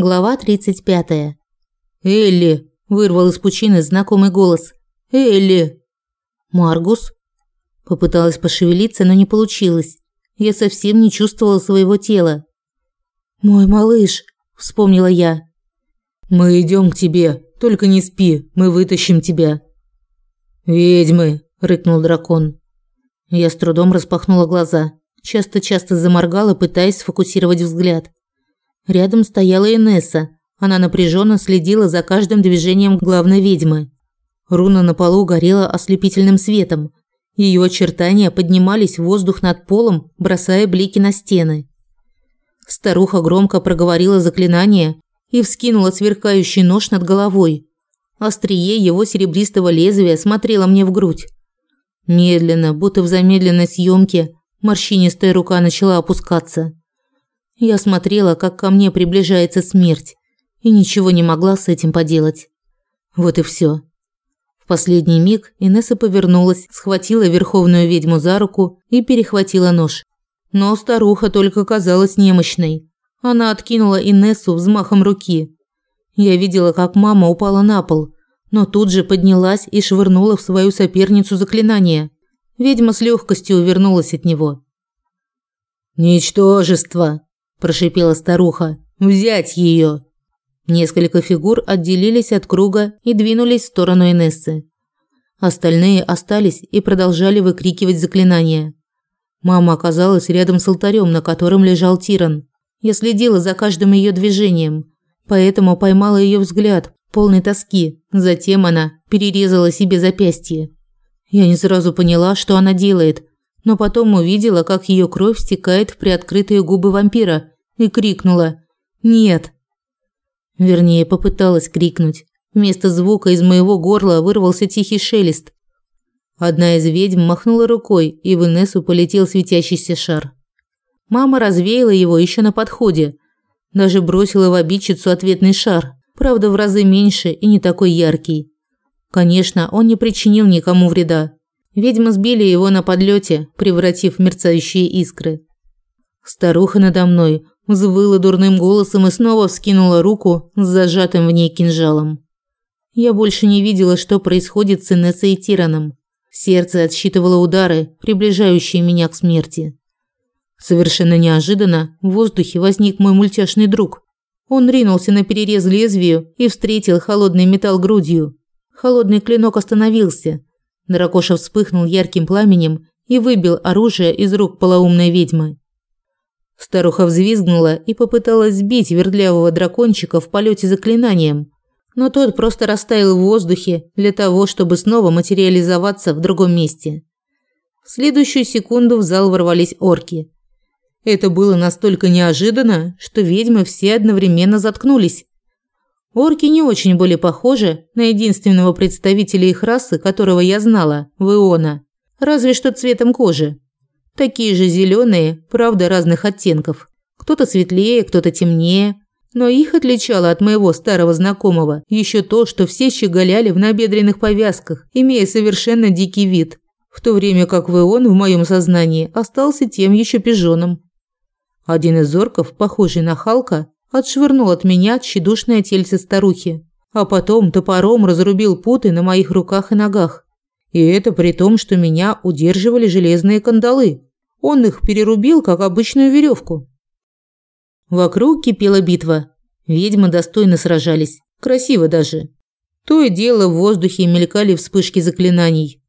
Глава 35. «Элли!» – вырвал из пучины знакомый голос. «Элли!» «Маргус?» Попыталась пошевелиться, но не получилось. Я совсем не чувствовала своего тела. «Мой малыш!» – вспомнила я. «Мы идем к тебе, только не спи, мы вытащим тебя». «Ведьмы!» – рыкнул дракон. Я с трудом распахнула глаза, часто-часто заморгала, пытаясь сфокусировать взгляд. Рядом стояла Инесса. Она напряженно следила за каждым движением главной ведьмы. Руна на полу горела ослепительным светом. Ее очертания поднимались в воздух над полом, бросая блики на стены. Старуха громко проговорила заклинание и вскинула сверкающий нож над головой. Острие его серебристого лезвия смотрело мне в грудь. Медленно, будто в замедленной съемке, морщинистая рука начала опускаться. Я смотрела, как ко мне приближается смерть, и ничего не могла с этим поделать. Вот и все. В последний миг Инесса повернулась, схватила верховную ведьму за руку и перехватила нож. Но старуха только казалась немощной. Она откинула Инессу взмахом руки. Я видела, как мама упала на пол, но тут же поднялась и швырнула в свою соперницу заклинание. Ведьма с легкостью увернулась от него. «Ничтожество!» Прошипела старуха. Взять ее. Несколько фигур отделились от круга и двинулись в сторону Инессы. Остальные остались и продолжали выкрикивать заклинания. Мама оказалась рядом с алтарем, на котором лежал Тиран. Я следила за каждым ее движением, поэтому поймала ее взгляд, полный тоски. Затем она перерезала себе запястье. Я не сразу поняла, что она делает, но потом увидела, как ее кровь стекает в приоткрытые губы вампира и крикнула «Нет!». Вернее, попыталась крикнуть. Вместо звука из моего горла вырвался тихий шелест. Одна из ведьм махнула рукой, и в Инессу полетел светящийся шар. Мама развеяла его еще на подходе. Даже бросила в обидчицу ответный шар, правда в разы меньше и не такой яркий. Конечно, он не причинил никому вреда, Ведьмы сбили его на подлете, превратив в мерцающие искры. Старуха надо мной взвыла дурным голосом и снова вскинула руку с зажатым в ней кинжалом. Я больше не видела, что происходит с Инессой и Тираном. Сердце отсчитывало удары, приближающие меня к смерти. Совершенно неожиданно в воздухе возник мой мультяшный друг. Он ринулся на перерез лезвию и встретил холодный металл грудью. Холодный клинок остановился, Дракоша вспыхнул ярким пламенем и выбил оружие из рук полоумной ведьмы. Старуха взвизгнула и попыталась сбить вертлявого дракончика в полете заклинанием, но тот просто растаял в воздухе для того, чтобы снова материализоваться в другом месте. В следующую секунду в зал ворвались орки. Это было настолько неожиданно, что ведьмы все одновременно заткнулись. Орки не очень были похожи на единственного представителя их расы, которого я знала, Виона, разве что цветом кожи. Такие же зеленые, правда, разных оттенков. Кто-то светлее, кто-то темнее. Но их отличало от моего старого знакомого еще то, что все щеголяли в набедренных повязках, имея совершенно дикий вид, в то время как Вион в моем сознании остался тем еще пижоном. Один из орков, похожий на Халка, отшвырнул от меня тщедушное тельце старухи, а потом топором разрубил путы на моих руках и ногах. И это при том, что меня удерживали железные кандалы. Он их перерубил, как обычную веревку. Вокруг кипела битва. Ведьмы достойно сражались, красиво даже. То и дело в воздухе мелькали вспышки заклинаний.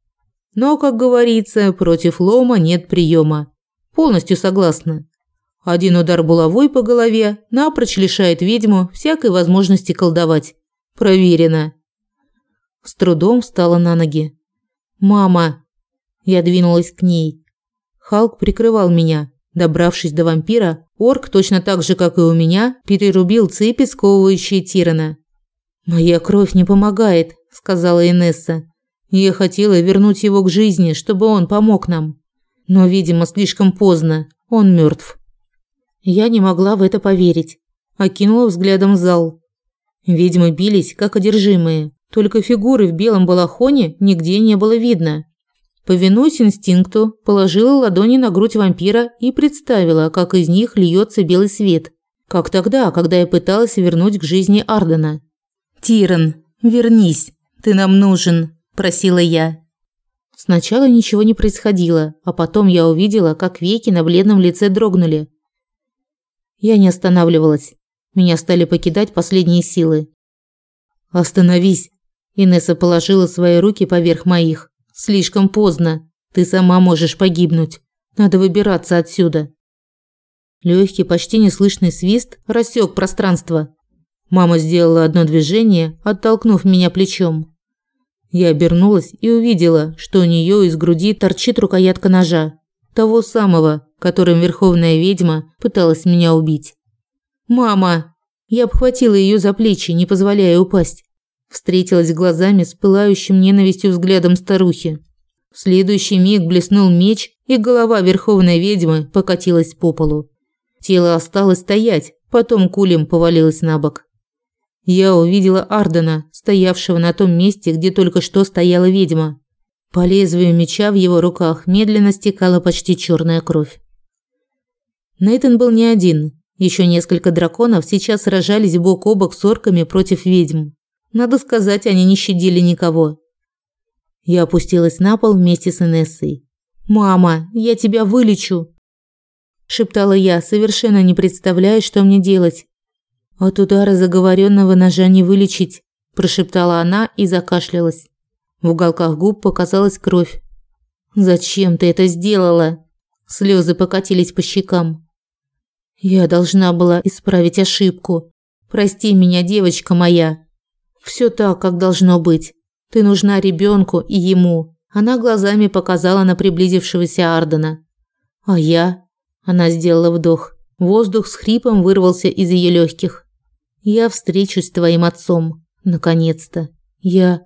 Но, как говорится, против лома нет приема. Полностью согласна. Один удар булавой по голове напрочь лишает ведьму всякой возможности колдовать. Проверено. С трудом встала на ноги. «Мама!» Я двинулась к ней. Халк прикрывал меня. Добравшись до вампира, орк, точно так же, как и у меня, перерубил цепи, сковывающие Тирана. «Моя кровь не помогает», – сказала Инесса. «Я хотела вернуть его к жизни, чтобы он помог нам. Но, видимо, слишком поздно. Он мертв. Я не могла в это поверить. Окинула взглядом зал. Ведьмы бились, как одержимые. Только фигуры в белом балахоне нигде не было видно. Повинуясь инстинкту, положила ладони на грудь вампира и представила, как из них льется белый свет. Как тогда, когда я пыталась вернуть к жизни Ардена. «Тиран, вернись, ты нам нужен», – просила я. Сначала ничего не происходило, а потом я увидела, как веки на бледном лице дрогнули. Я не останавливалась. Меня стали покидать последние силы. «Остановись!» Инесса положила свои руки поверх моих. «Слишком поздно. Ты сама можешь погибнуть. Надо выбираться отсюда». Легкий, почти неслышный свист рассек пространство. Мама сделала одно движение, оттолкнув меня плечом. Я обернулась и увидела, что у нее из груди торчит рукоятка ножа, того самого, которым верховная ведьма пыталась меня убить. «Мама!» Я обхватила ее за плечи, не позволяя упасть. Встретилась глазами с пылающим ненавистью взглядом старухи. В следующий миг блеснул меч, и голова верховной ведьмы покатилась по полу. Тело осталось стоять, потом кулем повалилось на бок. Я увидела Ардена, стоявшего на том месте, где только что стояла ведьма. По лезвию меча в его руках медленно стекала почти черная кровь. Нейтан был не один. Еще несколько драконов сейчас сражались бок о бок с орками против ведьм. Надо сказать, они не щадили никого. Я опустилась на пол вместе с Инессой. «Мама, я тебя вылечу!» Шептала я, совершенно не представляя, что мне делать. «От удара заговоренного ножа не вылечить», прошептала она и закашлялась. В уголках губ показалась кровь. «Зачем ты это сделала?» Слезы покатились по щекам. «Я должна была исправить ошибку. Прости меня, девочка моя. Все так, как должно быть. Ты нужна ребенку и ему. Она глазами показала на приблизившегося Ардена. А я? Она сделала вдох. Воздух с хрипом вырвался из ее легких. Я встречусь с твоим отцом, наконец-то. Я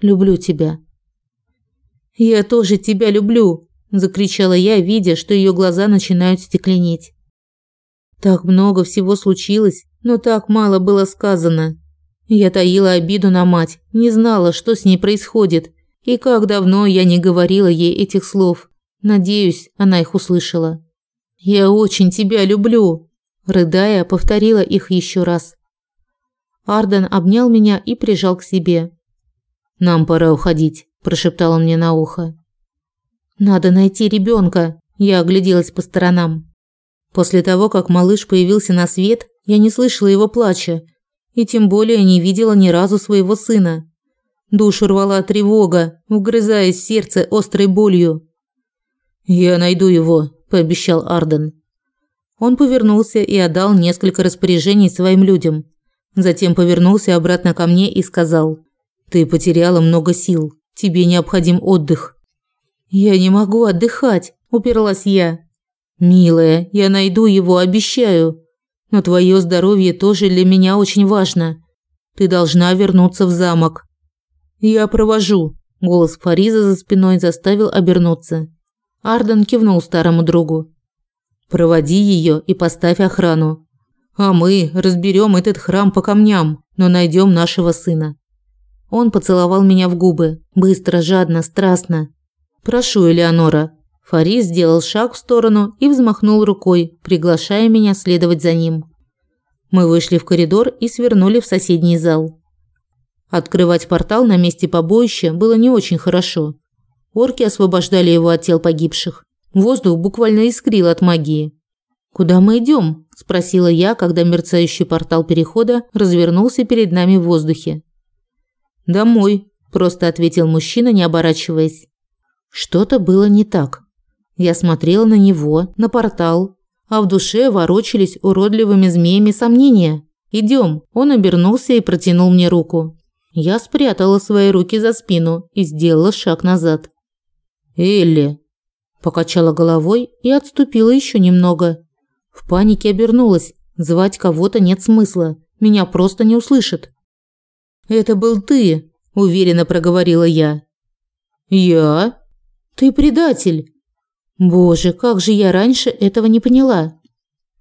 люблю тебя. Я тоже тебя люблю, закричала я, видя, что ее глаза начинают стекленеть. Так много всего случилось, но так мало было сказано. Я таила обиду на мать, не знала, что с ней происходит, и как давно я не говорила ей этих слов. Надеюсь, она их услышала. Я очень тебя люблю, рыдая, повторила их еще раз. Арден обнял меня и прижал к себе. Нам пора уходить, прошептал он мне на ухо. Надо найти ребенка. Я огляделась по сторонам. После того, как малыш появился на свет, я не слышала его плача и тем более не видела ни разу своего сына. Душу рвала тревога, угрызаясь сердце острой болью. «Я найду его», – пообещал Арден. Он повернулся и отдал несколько распоряжений своим людям. Затем повернулся обратно ко мне и сказал: "Ты потеряла много сил. Тебе необходим отдых". "Я не могу отдыхать", уперлась я. "Милая, я найду его, обещаю. Но твое здоровье тоже для меня очень важно. Ты должна вернуться в замок. Я провожу. Голос Фариза за спиной заставил обернуться. Арден кивнул старому другу. Проводи ее и поставь охрану. А мы разберем этот храм по камням, но найдем нашего сына. Он поцеловал меня в губы, быстро, жадно, страстно. Прошу, Элеонора. Фарис сделал шаг в сторону и взмахнул рукой, приглашая меня следовать за ним. Мы вышли в коридор и свернули в соседний зал. Открывать портал на месте побоища было не очень хорошо. Орки освобождали его от тел погибших. Воздух буквально искрил от магии. «Куда мы идем?» – спросила я, когда мерцающий портал перехода развернулся перед нами в воздухе. «Домой», – просто ответил мужчина, не оборачиваясь. Что-то было не так. Я смотрела на него, на портал, а в душе ворочались уродливыми змеями сомнения. «Идем». Он обернулся и протянул мне руку. Я спрятала свои руки за спину и сделала шаг назад. «Элли!» Покачала головой и отступила еще немного. В панике обернулась. Звать кого-то нет смысла. Меня просто не услышат. «Это был ты», – уверенно проговорила я. «Я?» «Ты предатель!» «Боже, как же я раньше этого не поняла!»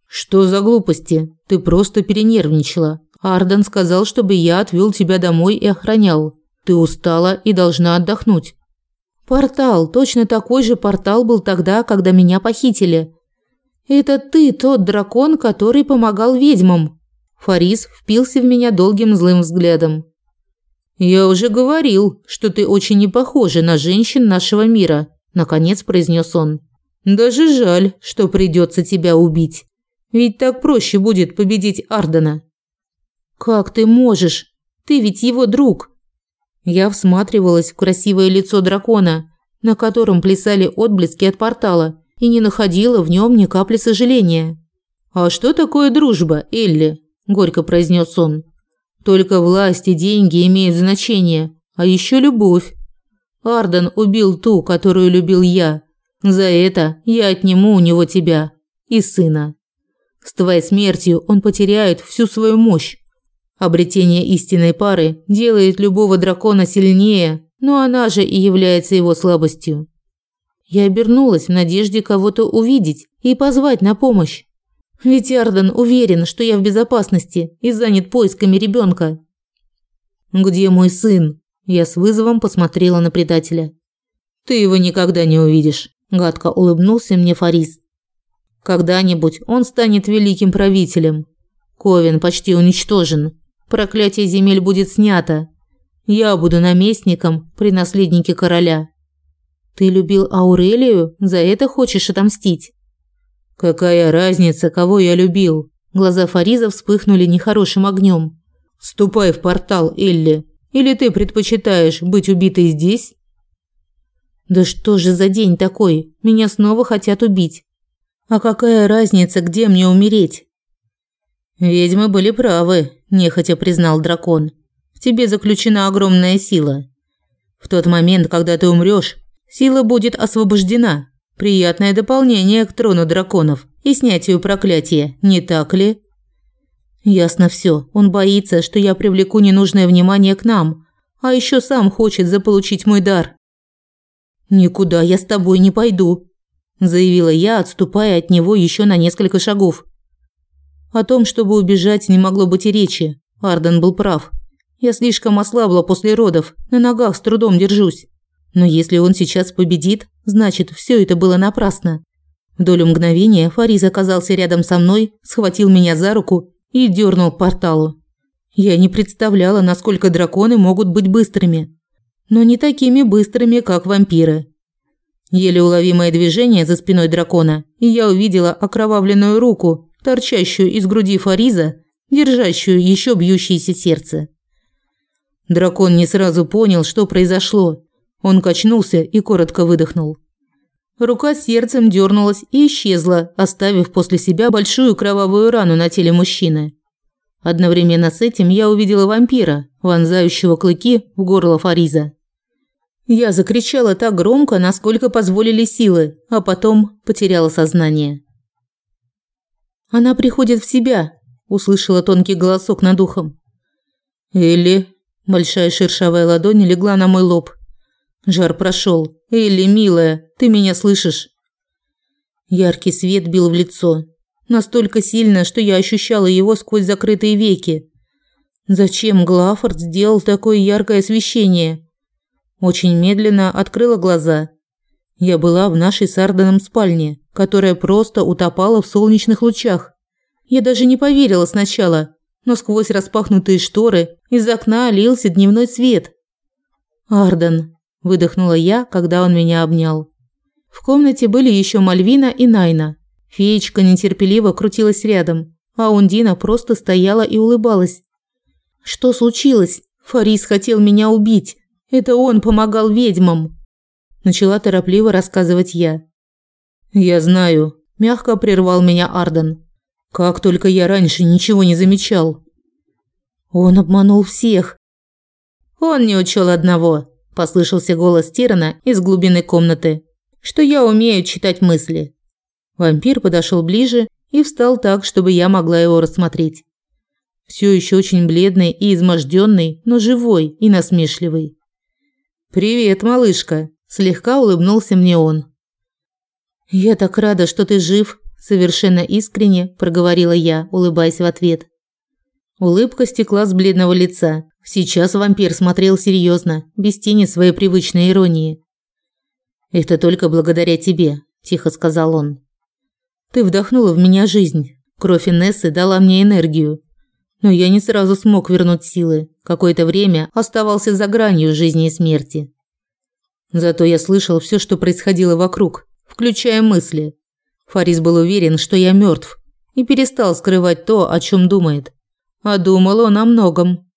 «Что за глупости? Ты просто перенервничала. Арден сказал, чтобы я отвёл тебя домой и охранял. Ты устала и должна отдохнуть. Портал, точно такой же портал был тогда, когда меня похитили. Это ты тот дракон, который помогал ведьмам. Фарис впился в меня долгим злым взглядом. Я уже говорил, что ты очень не похожа на женщин нашего мира, наконец произнес он. Даже жаль, что придется тебя убить. Ведь так проще будет победить Ардена. Как ты можешь? Ты ведь его друг. Я всматривалась в красивое лицо дракона, на котором плясали отблески от портала, и не находила в нем ни капли сожаления. «А что такое дружба, Элли?» – горько произнес он. «Только власть и деньги имеют значение, а еще любовь. Арден убил ту, которую любил я. За это я отниму у него тебя и сына. С твоей смертью он потеряет всю свою мощь. Обретение истинной пары делает любого дракона сильнее, но она же и является его слабостью. Я обернулась в надежде кого-то увидеть и позвать на помощь. Ведь Арден уверен, что я в безопасности и занят поисками ребенка. «Где мой сын?» Я с вызовом посмотрела на предателя. «Ты его никогда не увидишь», – гадко улыбнулся мне Фарис. «Когда-нибудь он станет великим правителем. Ковен почти уничтожен. Проклятие земель будет снято. Я буду наместником при наследнике короля. Ты любил Аурелию, за это хочешь отомстить? Какая разница, кого я любил? Глаза Фариза вспыхнули нехорошим огнем. Ступай в портал, Элли. Или ты предпочитаешь быть убитой здесь? Да что же за день такой? Меня снова хотят убить. А какая разница, где мне умереть? Ведьмы были правы, нехотя признал дракон. В тебе заключена огромная сила. В тот момент, когда ты умрёшь, сила будет освобождена. Приятное дополнение к трону драконов и снятию проклятия, не так ли? Ясно всё. Он боится, что я привлеку ненужное внимание к нам, а ещё сам хочет заполучить мой дар. Никуда я с тобой не пойду, заявила я, отступая от него ещё на несколько шагов. О том, чтобы убежать, не могло быть и речи. Арден был прав. Я слишком ослабла после родов, на ногах с трудом держусь. Но если он сейчас победит, значит, все это было напрасно. В долю мгновения Фариз оказался рядом со мной, схватил меня за руку и дернул к порталу. Я не представляла, насколько драконы могут быть быстрыми. Но не такими быстрыми, как вампиры. Еле уловимое движение за спиной дракона, и я увидела окровавленную руку, торчащую из груди Фариза, держащую еще бьющееся сердце. Дракон не сразу понял, что произошло. Он качнулся и коротко выдохнул. Рука сердцем дернулась и исчезла, оставив после себя большую кровавую рану на теле мужчины. Одновременно с этим я увидела вампира, вонзающего клыки в горло Фариза. Я закричала так громко, насколько позволили силы, а потом потеряла сознание. Она приходит в себя, услышала тонкий голосок над ухом. Элли, большая шершавая ладонь легла на мой лоб. Жар прошел. Элли, милая, ты меня слышишь? Яркий свет бил в лицо, настолько сильно, что я ощущала его сквозь закрытые веки. Зачем Глафорд сделал такое яркое освещение? Очень медленно открыла глаза. Я была в нашей с Арденом спальне которая просто утопала в солнечных лучах. Я даже не поверила сначала, но сквозь распахнутые шторы из окна лился дневной свет. «Арден», – выдохнула я, когда он меня обнял. В комнате были еще Мальвина и Найна. Феечка нетерпеливо крутилась рядом, а Ундина просто стояла и улыбалась. «Что случилось? Фарис хотел меня убить. Это он помогал ведьмам». Начала торопливо рассказывать я. «Я знаю», – мягко прервал меня Арден. «Как только я раньше ничего не замечал». «Он обманул всех». «Он не учел одного», – послышался голос Тирана из глубины комнаты, «что я умею читать мысли». Вампир подошел ближе и встал так, чтобы я могла его рассмотреть. Все еще очень бледный и изможденный, но живой и насмешливый. «Привет, малышка», – слегка улыбнулся мне он. «Я так рада, что ты жив», – совершенно искренне проговорила я, улыбаясь в ответ. Улыбка стекла с бледного лица. Сейчас вампир смотрел серьезно, без тени своей привычной иронии. «Это только благодаря тебе», – тихо сказал он. Ты вдохнула в меня жизнь. Кровь Инессы дала мне энергию. Но я не сразу смог вернуть силы. Какое-то время оставался за гранью жизни и смерти. Зато я слышал все, что происходило вокруг, включая мысли. Фарис был уверен, что я мертв, и перестал скрывать то, о чем думает. А думал он о многом.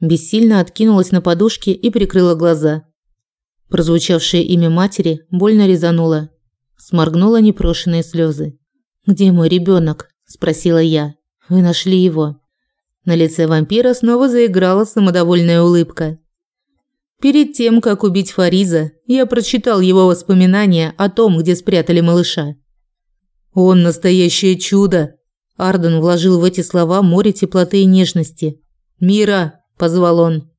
Бессильно откинулась на подушке и прикрыла глаза. Прозвучавшее имя матери больно резануло. Сморгнула непрошенные слезы. «Где мой ребенок? спросила я. «Вы нашли его?» На лице вампира снова заиграла самодовольная улыбка. Перед тем, как убить Фариза, я прочитал его воспоминания о том, где спрятали малыша. Он настоящее чудо. Арден вложил в эти слова море теплоты и нежности. Мира, позвал он.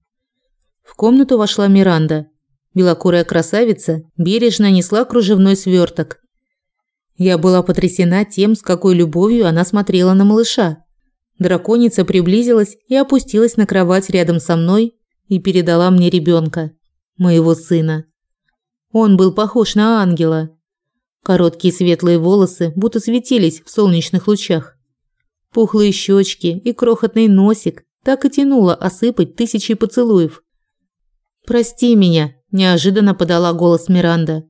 В комнату вошла Миранда. Белокурая красавица бережно несла кружевной сверток. Я была потрясена тем, с какой любовью она смотрела на малыша. Драконица приблизилась и опустилась на кровать рядом со мной и передала мне ребенка, моего сына. Он был похож на ангела. Короткие светлые волосы будто светились в солнечных лучах. Пухлые щечки и крохотный носик так и тянуло осыпать тысячи поцелуев. «Прости меня», – неожиданно подала голос Миранда.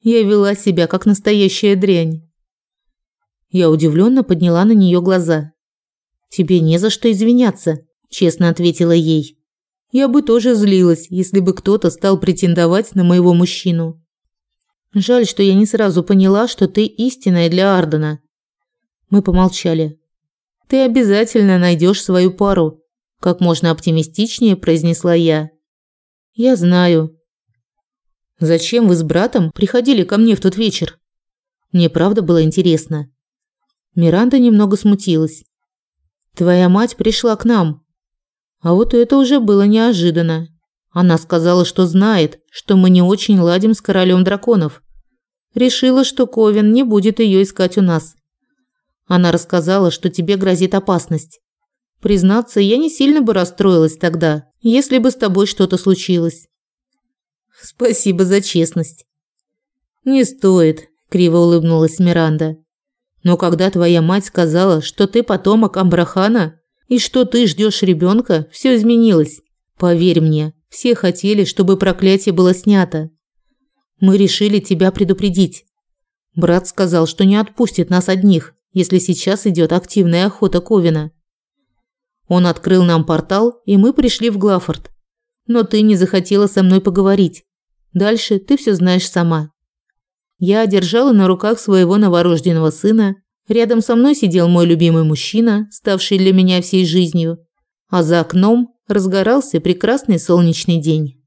«Я вела себя, как настоящая дрянь». Я удивленно подняла на нее глаза. «Тебе не за что извиняться», – честно ответила ей. «Я бы тоже злилась, если бы кто-то стал претендовать на моего мужчину». Жаль, что я не сразу поняла, что ты истинная для Ардена. Мы помолчали. Ты обязательно найдешь свою пару, как можно оптимистичнее произнесла я. Я знаю. Зачем вы с братом приходили ко мне в тот вечер? Мне правда было интересно. Миранда немного смутилась. Твоя мать пришла к нам. А вот это уже было неожиданно. Она сказала, что знает, что мы не очень ладим с королем драконов. Решила, что Ковен не будет ее искать у нас. Она рассказала, что тебе грозит опасность. Признаться, я не сильно бы расстроилась тогда, если бы с тобой что-то случилось. Спасибо за честность. Не стоит, криво улыбнулась Миранда. Но когда твоя мать сказала, что ты потомок Амбрахана и что ты ждешь ребенка, все изменилось. Поверь мне, все хотели, чтобы проклятие было снято. Мы решили тебя предупредить. Брат сказал, что не отпустит нас одних, если сейчас идет активная охота Ковина. Он открыл нам портал, и мы пришли в Глафорд. Но ты не захотела со мной поговорить. Дальше ты все знаешь сама. Я держала на руках своего новорожденного сына. Рядом со мной сидел мой любимый мужчина, ставший для меня всей жизнью. А за окном разгорался прекрасный солнечный день.